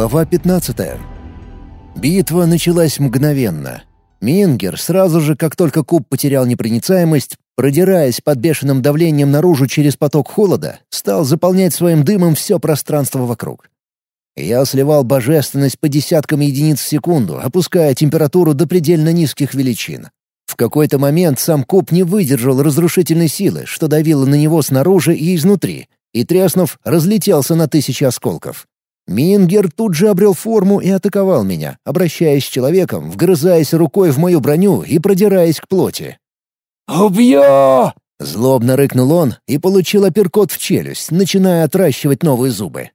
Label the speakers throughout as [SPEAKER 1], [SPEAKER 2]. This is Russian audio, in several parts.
[SPEAKER 1] Глава 15. Битва началась мгновенно. Мингер сразу же, как только куб потерял непроницаемость, продираясь под бешеным давлением наружу через поток холода, стал заполнять своим дымом все пространство вокруг. Я сливал божественность по десяткам единиц в секунду, опуская температуру до предельно низких величин. В какой-то момент сам куб не выдержал разрушительной силы, что давило на него снаружи и изнутри, и, треснув, разлетелся на тысячи осколков. Мингер тут же обрел форму и атаковал меня, обращаясь с человеком, вгрызаясь рукой в мою броню и продираясь к плоти.
[SPEAKER 2] «Убью!»
[SPEAKER 1] — злобно рыкнул он и получил апперкот в челюсть, начиная отращивать новые зубы.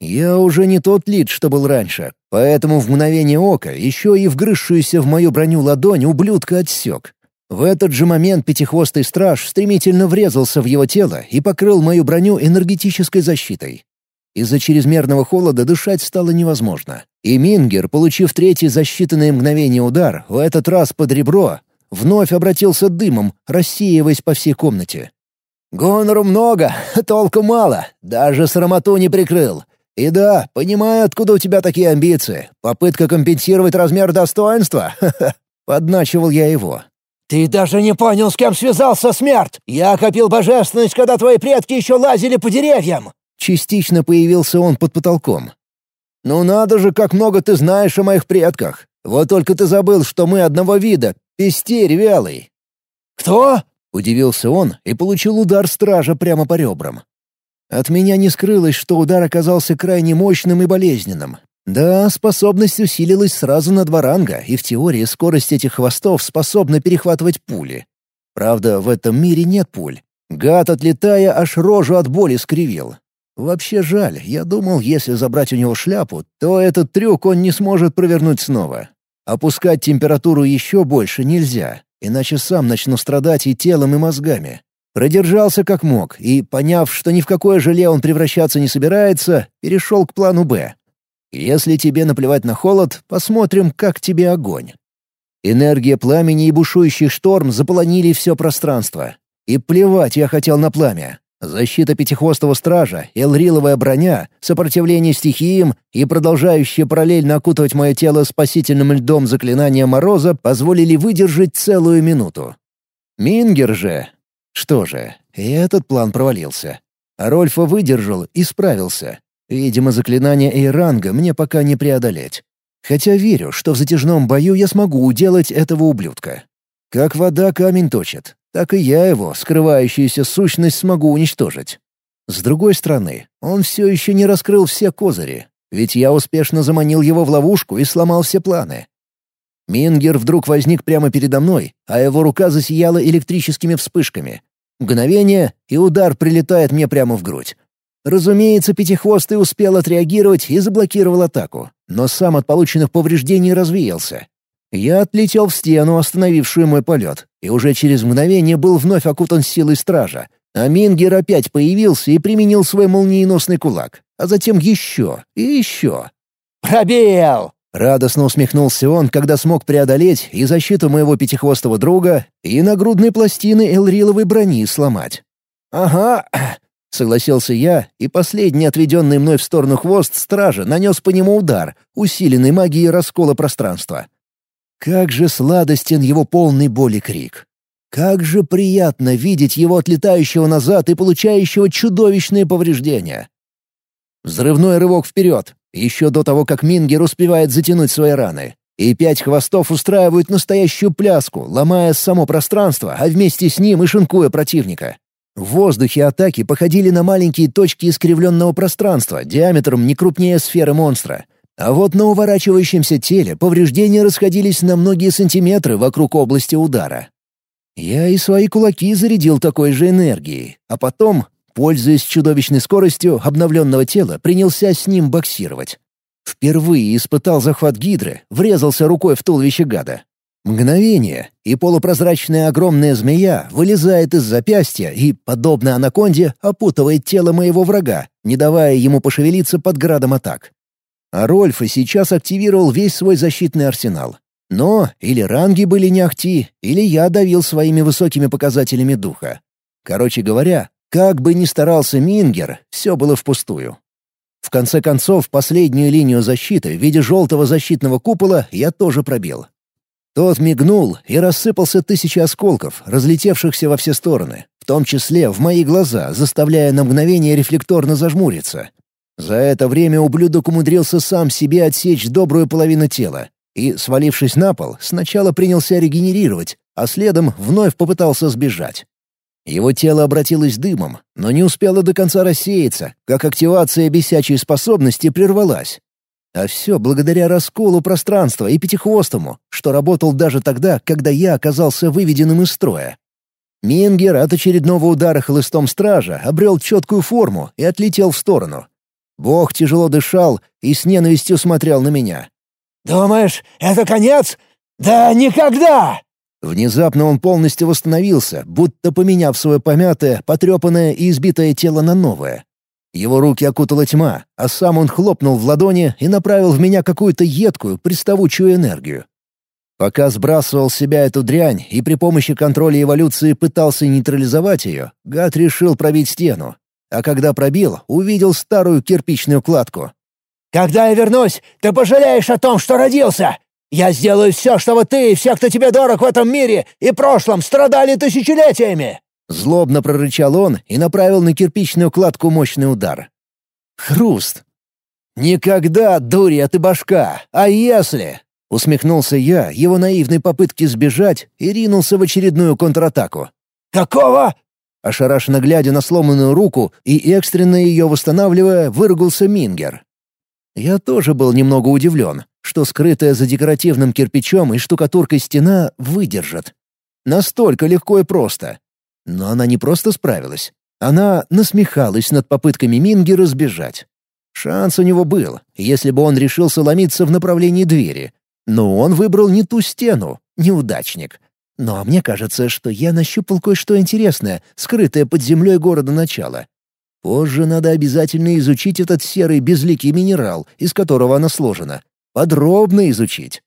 [SPEAKER 1] Я уже не тот лид, что был раньше, поэтому в мгновение ока еще и вгрызшуюся в мою броню ладонь ублюдка отсек. В этот же момент пятихвостый страж стремительно врезался в его тело и покрыл мою броню энергетической защитой. Из-за чрезмерного холода дышать стало невозможно. И Мингер, получив третий за считанные мгновения удар, в этот раз под ребро, вновь обратился дымом, рассеиваясь по всей комнате. «Гонору много, толку мало, даже срамоту не прикрыл. И да, понимаю, откуда у тебя такие амбиции. Попытка компенсировать размер достоинства? Подначивал я его.
[SPEAKER 2] «Ты даже не понял, с кем связался, смерть! Я копил божественность, когда твои предки еще лазили по деревьям!»
[SPEAKER 1] Частично появился он под потолком. «Ну надо же, как много ты знаешь о моих предках! Вот только ты забыл, что мы одного вида, пестерь вялый!»
[SPEAKER 2] «Кто?»
[SPEAKER 1] — удивился он и получил удар стража прямо по ребрам. От меня не скрылось, что удар оказался крайне мощным и болезненным. Да, способность усилилась сразу на два ранга, и в теории скорость этих хвостов способна перехватывать пули. Правда, в этом мире нет пуль. Гад, отлетая, аж рожу от боли скривил. Вообще жаль, я думал, если забрать у него шляпу, то этот трюк он не сможет провернуть снова. Опускать температуру еще больше нельзя, иначе сам начну страдать и телом, и мозгами. Продержался как мог и, поняв, что ни в какое желе он превращаться не собирается, перешел к плану «Б». Если тебе наплевать на холод, посмотрим, как тебе огонь. Энергия пламени и бушующий шторм заполонили все пространство. И плевать я хотел на пламя. Защита пятихвостого стража, элриловая броня, сопротивление стихиям и продолжающее параллельно окутывать мое тело спасительным льдом заклинания Мороза позволили выдержать целую минуту. Мингер же... Что же, и этот план провалился. Рольфа выдержал и справился. Видимо, заклинание Эйранга мне пока не преодолеть. Хотя верю, что в затяжном бою я смогу уделать этого ублюдка. Как вода камень точит так и я его, скрывающуюся сущность, смогу уничтожить. С другой стороны, он все еще не раскрыл все козыри, ведь я успешно заманил его в ловушку и сломал все планы. Мингер вдруг возник прямо передо мной, а его рука засияла электрическими вспышками. Мгновение, и удар прилетает мне прямо в грудь. Разумеется, Пятихвостый успел отреагировать и заблокировал атаку, но сам от полученных повреждений развеялся. Я отлетел в стену, остановившую мой полет, и уже через мгновение был вновь окутан силой стража. А Мингер опять появился и применил свой молниеносный кулак, а затем еще и еще.
[SPEAKER 2] «Пробел!»
[SPEAKER 1] Радостно усмехнулся он, когда смог преодолеть и защиту моего пятихвостого друга, и нагрудные пластины элриловой брони сломать. «Ага», — согласился я, и последний отведенный мной в сторону хвост стража нанес по нему удар, усиленный магией раскола пространства. Как же сладостен его полный боли крик. Как же приятно видеть его отлетающего назад и получающего чудовищные повреждения. Взрывной рывок вперед, еще до того, как Мингер успевает затянуть свои раны. И пять хвостов устраивают настоящую пляску, ломая само пространство, а вместе с ним и шинкуя противника. В воздухе атаки походили на маленькие точки искривленного пространства диаметром не крупнее сферы монстра — а вот на уворачивающемся теле повреждения расходились на многие сантиметры вокруг области удара. Я и свои кулаки зарядил такой же энергией, а потом, пользуясь чудовищной скоростью обновленного тела, принялся с ним боксировать. Впервые испытал захват гидры, врезался рукой в туловище гада. Мгновение, и полупрозрачная огромная змея вылезает из запястья и, подобно анаконде, опутывает тело моего врага, не давая ему пошевелиться под градом атак. А Рольфа сейчас активировал весь свой защитный арсенал. Но или ранги были не ахти, или я давил своими высокими показателями духа. Короче говоря, как бы ни старался Мингер, все было впустую. В конце концов, последнюю линию защиты в виде желтого защитного купола я тоже пробил. Тот мигнул и рассыпался тысячи осколков, разлетевшихся во все стороны, в том числе в мои глаза, заставляя на мгновение рефлекторно зажмуриться. За это время ублюдок умудрился сам себе отсечь добрую половину тела и, свалившись на пол, сначала принялся регенерировать, а следом вновь попытался сбежать. Его тело обратилось дымом, но не успело до конца рассеяться, как активация бесячей способности прервалась. А все благодаря расколу пространства и пятихвостому, что работал даже тогда, когда я оказался выведенным из строя. Мингер от очередного удара хлыстом стража обрел четкую форму и отлетел в сторону. Бог тяжело дышал и с ненавистью смотрел на меня.
[SPEAKER 2] «Думаешь, это конец? Да никогда!»
[SPEAKER 1] Внезапно он полностью восстановился, будто поменяв свое помятое, потрепанное и избитое тело на новое. Его руки окутала тьма, а сам он хлопнул в ладони и направил в меня какую-то едкую, приставучую энергию. Пока сбрасывал с себя эту дрянь и при помощи контроля эволюции пытался нейтрализовать ее, гад решил пробить стену. А когда пробил, увидел старую кирпичную кладку.
[SPEAKER 2] «Когда я вернусь, ты пожалеешь о том, что родился! Я сделаю все, чтобы ты и все, кто тебе дорог в этом мире и прошлом, страдали тысячелетиями!»
[SPEAKER 1] Злобно прорычал он и направил на кирпичную кладку мощный удар. Хруст. «Никогда, дурья ты башка! А если?» Усмехнулся я его наивной попытке сбежать и ринулся в очередную контратаку.
[SPEAKER 2] «Какого?»
[SPEAKER 1] Ошарашенно глядя на сломанную руку и экстренно ее восстанавливая, выругался Мингер. Я тоже был немного удивлен, что скрытая за декоративным кирпичом и штукатуркой стена выдержит. Настолько легко и просто. Но она не просто справилась. Она насмехалась над попытками Мингера сбежать. Шанс у него был, если бы он решился ломиться в направлении двери. Но он выбрал не ту стену, неудачник. Но мне кажется, что я нащупал кое-что интересное, скрытое под землей города начала. Позже надо обязательно изучить этот серый безликий минерал, из которого она сложена. Подробно изучить.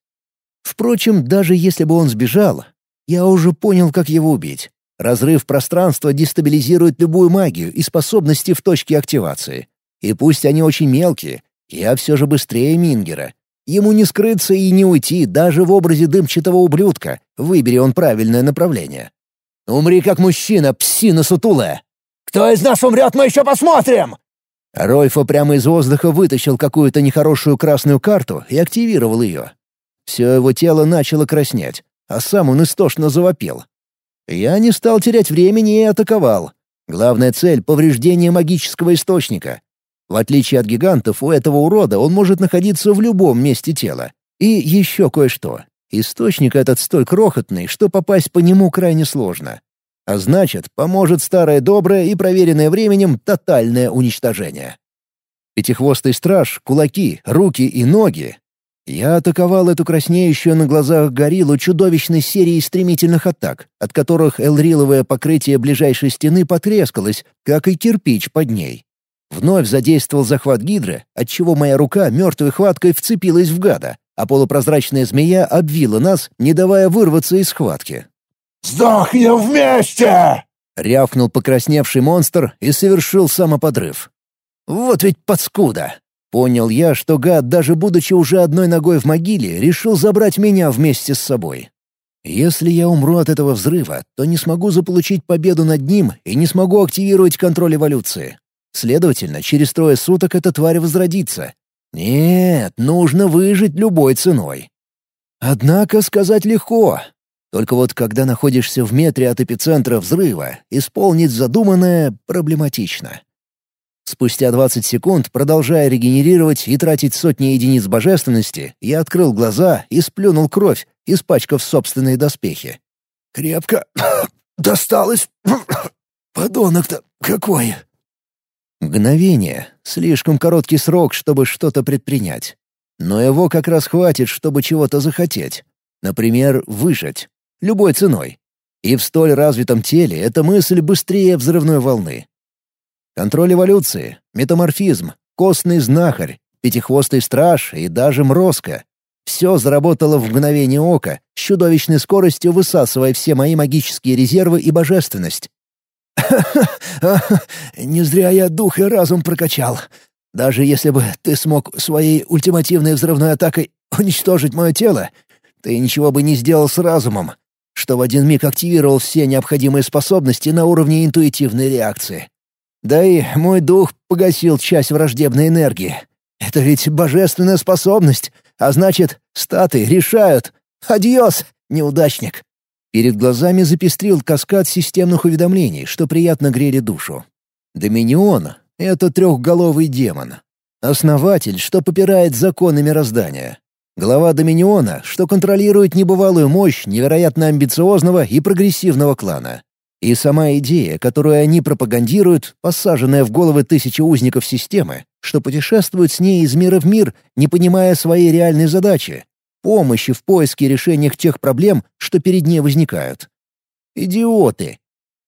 [SPEAKER 1] Впрочем, даже если бы он сбежал, я уже понял, как его убить. Разрыв пространства дестабилизирует любую магию и способности в точке активации. И пусть они очень мелкие, я все же быстрее Мингера. Ему не скрыться и не уйти даже в образе дымчатого ублюдка, выбери он правильное направление. «Умри как мужчина, псина сутулая!»
[SPEAKER 2] «Кто из нас умрет, мы еще посмотрим!»
[SPEAKER 1] Рольфа прямо из воздуха вытащил какую-то нехорошую красную карту и активировал ее. Все его тело начало краснеть, а сам он истошно завопил. Я не стал терять времени и атаковал. Главная цель — повреждение магического источника. В отличие от гигантов, у этого урода он может находиться в любом месте тела. И еще кое-что. Источник этот столь крохотный, что попасть по нему крайне сложно. А значит, поможет старое доброе и проверенное временем тотальное уничтожение. Пятихвостый страж, кулаки, руки и ноги я атаковал эту краснеющую на глазах гориллу чудовищной серией стремительных атак, от которых элриловое покрытие ближайшей стены потрескалось, как и кирпич под ней. Вновь задействовал захват гидры, отчего моя рука мертвой хваткой вцепилась в гада, а полупрозрачная змея обвила нас, не давая вырваться из схватки.
[SPEAKER 2] «Сдохнем вместе!»
[SPEAKER 1] — рявкнул покрасневший монстр и совершил самоподрыв. «Вот ведь подскуда! Понял я, что гад, даже будучи уже одной ногой в могиле, решил забрать меня вместе с собой. Если я умру от этого взрыва, то не смогу заполучить победу над ним и не смогу активировать контроль эволюции. Следовательно, через трое суток эта тварь возродится. Нет, нужно выжить любой ценой. Однако сказать легко. Только вот когда находишься в метре от эпицентра взрыва, исполнить задуманное проблематично. Спустя 20 секунд, продолжая регенерировать и тратить сотни единиц божественности, я открыл глаза и сплюнул кровь, испачкав собственные доспехи.
[SPEAKER 2] «Крепко досталось. Подонок-то какой!»
[SPEAKER 1] Мгновение — слишком короткий срок, чтобы что-то предпринять. Но его как раз хватит, чтобы чего-то захотеть. Например, выжить. Любой ценой. И в столь развитом теле эта мысль быстрее взрывной волны. Контроль эволюции, метаморфизм, костный знахарь, пятихвостый страж и даже мрозка. Все заработало в мгновение ока, с чудовищной скоростью высасывая все мои магические резервы и божественность.
[SPEAKER 2] Не зря я дух и разум прокачал.
[SPEAKER 1] Даже если бы ты смог своей ультимативной взрывной атакой уничтожить мое тело, ты ничего бы не сделал с разумом, что в один миг активировал все необходимые способности на уровне интуитивной реакции. Да и мой дух погасил часть враждебной энергии. Это ведь божественная способность, а значит, статы решают. Адьос, неудачник. Перед глазами запестрил каскад системных уведомлений, что приятно грели душу. Доминион — это трехголовый демон. Основатель, что попирает законы мироздания. Глава Доминиона, что контролирует небывалую мощь невероятно амбициозного и прогрессивного клана. И сама идея, которую они пропагандируют, посаженная в головы тысячи узников системы, что путешествуют с ней из мира в мир, не понимая своей реальной задачи — помощи в поиске решения тех проблем, что перед ней возникают. Идиоты!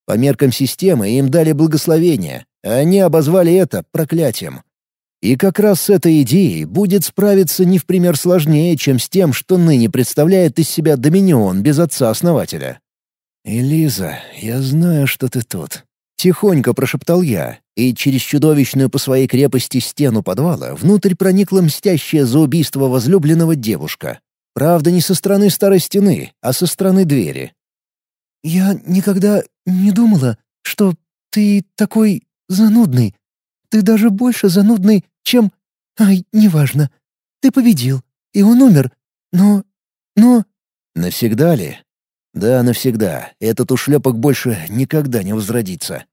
[SPEAKER 1] По меркам системы им дали благословение, а они обозвали это проклятием. И как раз с этой идеей будет справиться не в пример сложнее, чем с тем, что ныне представляет из себя Доминион без отца-основателя. «Элиза, я знаю, что ты тут», — тихонько прошептал я, и через чудовищную по своей крепости стену подвала внутрь проникла мстящая за убийство возлюбленного девушка. Правда, не со стороны старой стены, а со стороны двери.
[SPEAKER 2] «Я никогда не думала, что ты такой занудный. Ты даже больше занудный, чем... Ай, неважно. Ты победил, и он умер. Но... но...»
[SPEAKER 1] «Навсегда ли?» «Да, навсегда. Этот ушлепок больше никогда не возродится».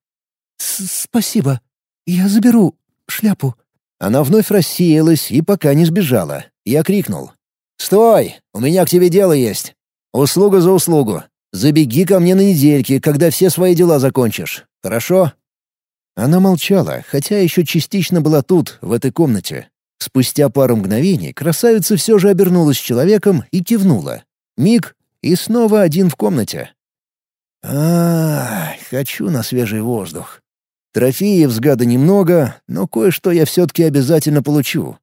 [SPEAKER 2] «Спасибо. Я заберу шляпу».
[SPEAKER 1] Она вновь рассеялась и пока не сбежала. Я крикнул. «Стой! У меня к тебе дело есть. Услуга за услугу. Забеги ко мне на недельки, когда все свои дела закончишь. Хорошо?» Она молчала, хотя еще частично была тут, в этой комнате. Спустя пару мгновений красавица все же обернулась человеком и кивнула. Миг, и снова один в комнате. а, хочу на свежий воздух. Трофеев с немного, но кое-что я все-таки обязательно получу.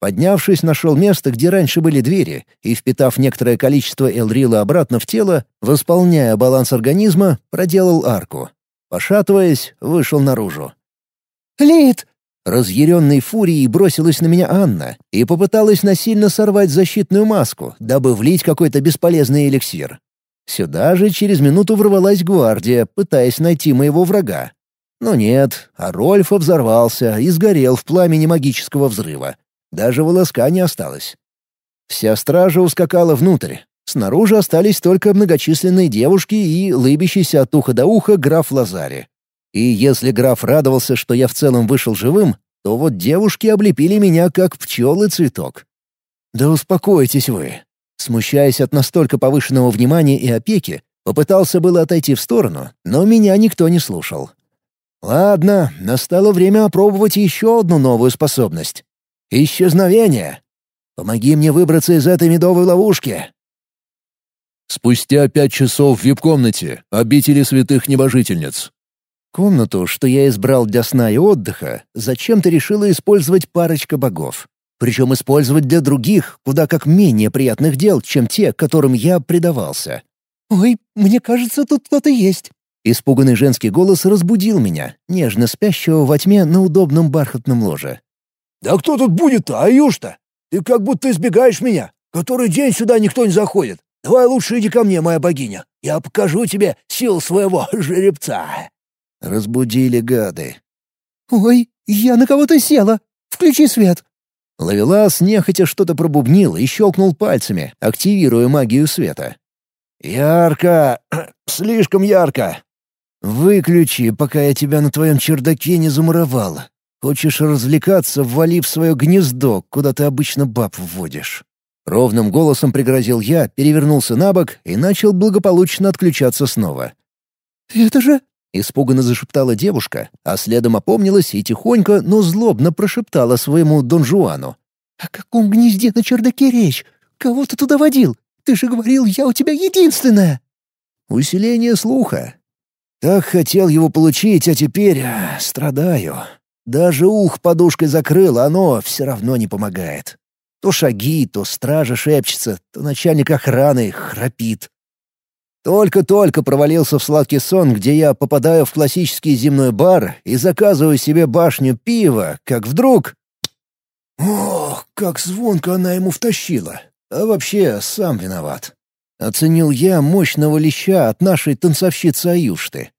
[SPEAKER 1] Поднявшись, нашел место, где раньше были двери, и, впитав некоторое количество элрила обратно в тело, восполняя баланс организма, проделал арку. Пошатываясь, вышел наружу.
[SPEAKER 2] «Лид!»
[SPEAKER 1] Разъяренной фурией бросилась на меня Анна и попыталась насильно сорвать защитную маску, дабы влить какой-то бесполезный эликсир. Сюда же через минуту ворвалась гвардия, пытаясь найти моего врага. Но нет, а Рольфа взорвался и сгорел в пламени магического взрыва. Даже волоска не осталось. Вся стража ускакала внутрь, Снаружи остались только многочисленные девушки и лыбящийся от уха до уха граф Лазари. И если граф радовался, что я в целом вышел живым, то вот девушки облепили меня как пчелы цветок. «Да успокойтесь вы!» Смущаясь от настолько повышенного внимания и опеки, попытался было отойти в сторону, но меня никто не слушал. «Ладно, настало время опробовать еще одну новую способность. Исчезновение! Помоги мне выбраться из этой медовой ловушки!»
[SPEAKER 3] Спустя пять часов в вип-комнате обители святых небожительниц.
[SPEAKER 1] Комнату, что я избрал для сна и отдыха, зачем-то решила использовать парочка богов. Причем использовать для других, куда как менее приятных дел, чем те, которым я предавался.
[SPEAKER 2] «Ой, мне кажется, тут кто-то есть».
[SPEAKER 1] Испуганный женский голос разбудил меня, нежно спящего во тьме на удобном бархатном ложе.
[SPEAKER 2] «Да кто тут будет-то, Аюш-то? Ты как будто избегаешь меня. Который день сюда никто не заходит. Давай лучше иди ко мне, моя богиня. Я покажу тебе сил своего жеребца».
[SPEAKER 1] Разбудили гады.
[SPEAKER 2] «Ой, я на кого-то села. Включи свет».
[SPEAKER 1] Лавелас нехотя что-то пробубнил и щелкнул пальцами, активируя магию света. «Ярко! Слишком ярко! Выключи, пока я тебя на твоем чердаке не замуровал. Хочешь развлекаться, ввали в свое гнездо, куда ты обычно баб вводишь». Ровным голосом пригрозил я, перевернулся на бок и начал благополучно отключаться снова.
[SPEAKER 2] «Это же...»
[SPEAKER 1] — испуганно зашептала девушка, а следом опомнилась и тихонько, но злобно прошептала своему Дон Жуану.
[SPEAKER 2] «О каком гнезде на чердаке речь? Кого ты туда водил? Ты же говорил, я у тебя единственная!»
[SPEAKER 1] «Усиление слуха. Так хотел его получить, а теперь а, страдаю. Даже ух подушкой закрыл, оно все равно не помогает. То шаги, то стража шепчется, то начальник охраны храпит. Только-только провалился в сладкий сон, где я попадаю в классический земной бар и заказываю себе башню пива, как вдруг Ох, как звонко она ему втащила. А вообще, сам виноват. Оценил я мощного леща от нашей танцовщицы Аюшты.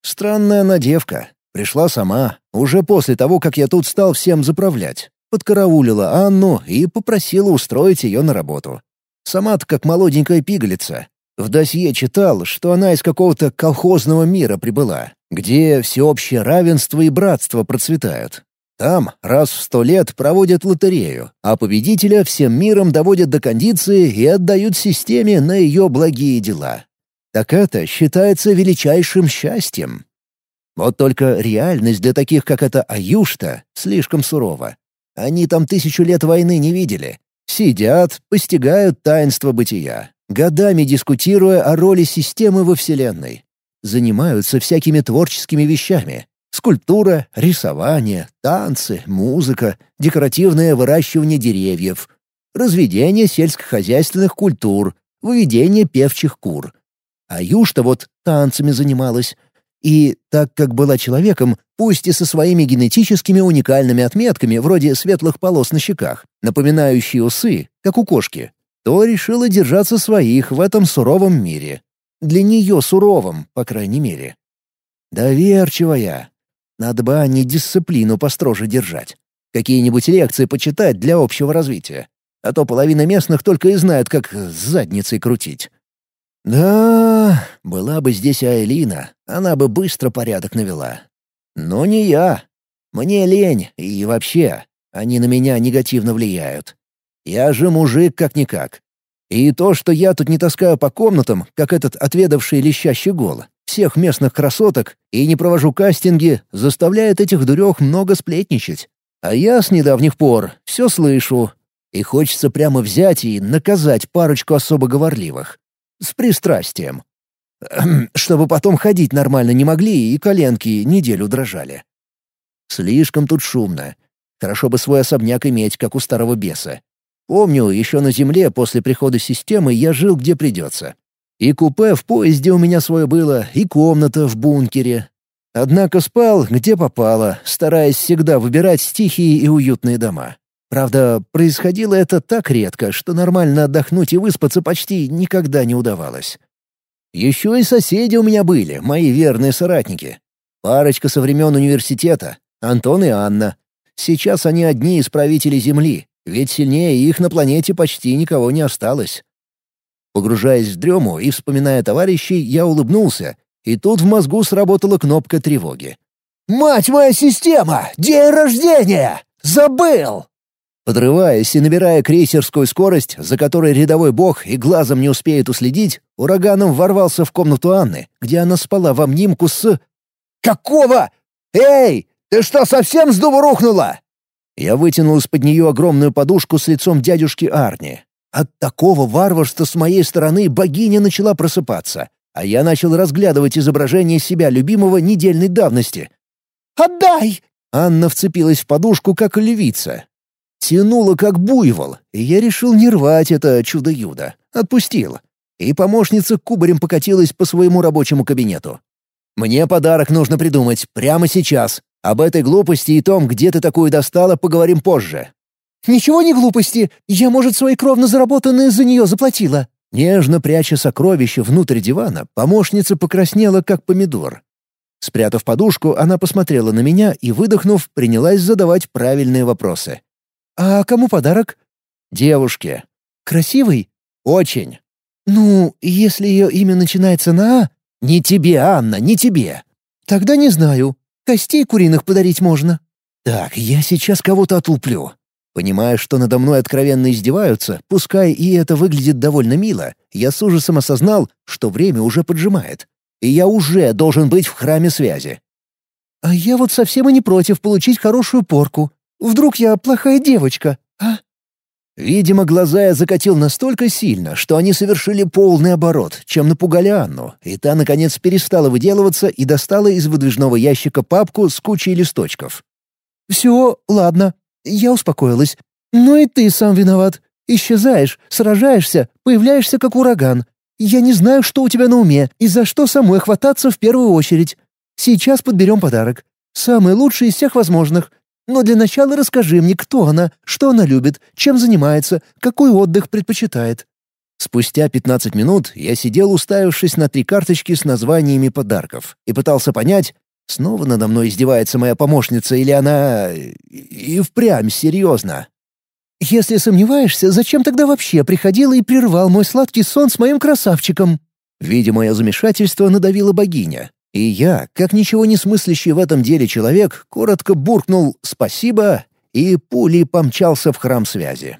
[SPEAKER 1] Странная она девка. Пришла сама, уже после того, как я тут стал всем заправлять. Подкараулила Анну и попросила устроить ее на работу. Сама-то как молоденькая пигалица. В досье читал, что она из какого-то колхозного мира прибыла, где всеобщее равенство и братство процветают. Там раз в сто лет проводят лотерею, а победителя всем миром доводят до кондиции и отдают системе на ее благие дела. Так это считается величайшим счастьем. Вот только реальность для таких, как это Аюшта, слишком сурова. Они там тысячу лет войны не видели. Сидят, постигают таинство бытия, годами дискутируя о роли системы во Вселенной. Занимаются всякими творческими вещами, Скульптура, рисование, танцы, музыка, декоративное выращивание деревьев, разведение сельскохозяйственных культур, выведение певчих кур. А Юшта вот танцами занималась. И так как была человеком, пусть и со своими генетическими уникальными отметками вроде светлых полос на щеках, напоминающие усы, как у кошки, то решила держаться своих в этом суровом мире. Для нее суровом, по крайней мере. Доверчивая, надо бы Анне дисциплину построже держать. Какие-нибудь лекции почитать для общего развития. А то половина местных только и знают, как с задницей крутить. Да, была бы здесь Айлина, она бы быстро порядок навела. Но не я. Мне лень, и вообще, они на меня негативно влияют. Я же мужик как-никак. И то, что я тут не таскаю по комнатам, как этот отведавший лещащий гол, всех местных красоток и не провожу кастинги, заставляет этих дурех много сплетничать. А я с недавних пор все слышу, и хочется прямо взять и наказать парочку особо говорливых. С пристрастием. Чтобы потом ходить нормально не могли и коленки неделю дрожали. Слишком тут шумно. Хорошо бы свой особняк иметь, как у старого беса. Помню, еще на земле после прихода системы я жил где придется. И купе в поезде у меня свое было, и комната в бункере. Однако спал, где попало, стараясь всегда выбирать тихие и уютные дома. Правда, происходило это так редко, что нормально отдохнуть и выспаться почти никогда не удавалось. Еще и соседи у меня были, мои верные соратники. Парочка со времен университета, Антон и Анна. Сейчас они одни из правителей Земли, ведь сильнее их на планете почти никого не осталось. Погружаясь в дрему и вспоминая товарищей, я улыбнулся, и тут в мозгу сработала кнопка тревоги. «Мать моя система! День рождения! Забыл!» Подрываясь и набирая крейсерскую скорость, за которой рядовой бог и глазом не успеет уследить, ураганом ворвался в комнату Анны, где она спала в обнимку с... «Какого? Эй, ты что, совсем с дуба рухнула?» Я вытянул из-под нее огромную подушку с лицом дядюшки Арни, от такого варварства с моей стороны богиня начала просыпаться, а я начал разглядывать изображение себя любимого недельной давности. «Отдай!» Анна вцепилась в подушку, как львица. Тянула, как буйвол, и я решил не рвать это чудо-юдо. Отпустил. И помощница кубарем покатилась по своему рабочему кабинету. «Мне подарок нужно придумать прямо сейчас. Об этой глупости и том, где ты такую достала, поговорим позже. «Ничего не глупости. Я, может, свои кровно заработанные за нее заплатила». Нежно пряча сокровище внутрь дивана, помощница покраснела, как помидор. Спрятав подушку, она посмотрела на меня и, выдохнув, принялась задавать правильные вопросы. «А кому подарок?» «Девушке». «Красивый?» «Очень». «Ну, если ее имя начинается на «А»?» «Не тебе, Анна, не тебе». «Тогда не знаю. Костей куриных подарить можно». «Так, я сейчас кого-то отлуплю. Понимая, что надо мной откровенно издеваются, пускай и это выглядит довольно мило, я с ужасом осознал, что время уже поджимает. И я уже должен быть в храме связи. «А я вот совсем и не против получить хорошую порку. Вдруг я плохая девочка, а?» Видимо, глаза я закатил настолько сильно, что они совершили полный оборот, чем напугали Анну, и та, наконец, перестала выделываться и достала из выдвижного ящика папку с кучей листочков. «Все, ладно. Я успокоилась. «Ну и ты сам виноват. Исчезаешь, сражаешься, появляешься как ураган. Я не знаю, что у тебя на уме и за что самой хвататься в первую очередь. Сейчас подберем подарок. Самый лучший из всех возможных.
[SPEAKER 2] Но для начала расскажи мне, кто она, что она любит, чем занимается, какой отдых предпочитает».
[SPEAKER 1] Спустя 15 минут я сидел, уставившись на три карточки с названиями подарков, и пытался понять, снова надо мной издевается моя помощница или она... и впрямь серьезно.
[SPEAKER 2] «Если сомневаешься, зачем тогда вообще приходила и прервал мой сладкий сон с моим красавчиком?»
[SPEAKER 1] Видя мое замешательство, надавила богиня. И я, как ничего не смыслящий в этом деле человек, коротко буркнул «спасибо» и пулей помчался в храм связи.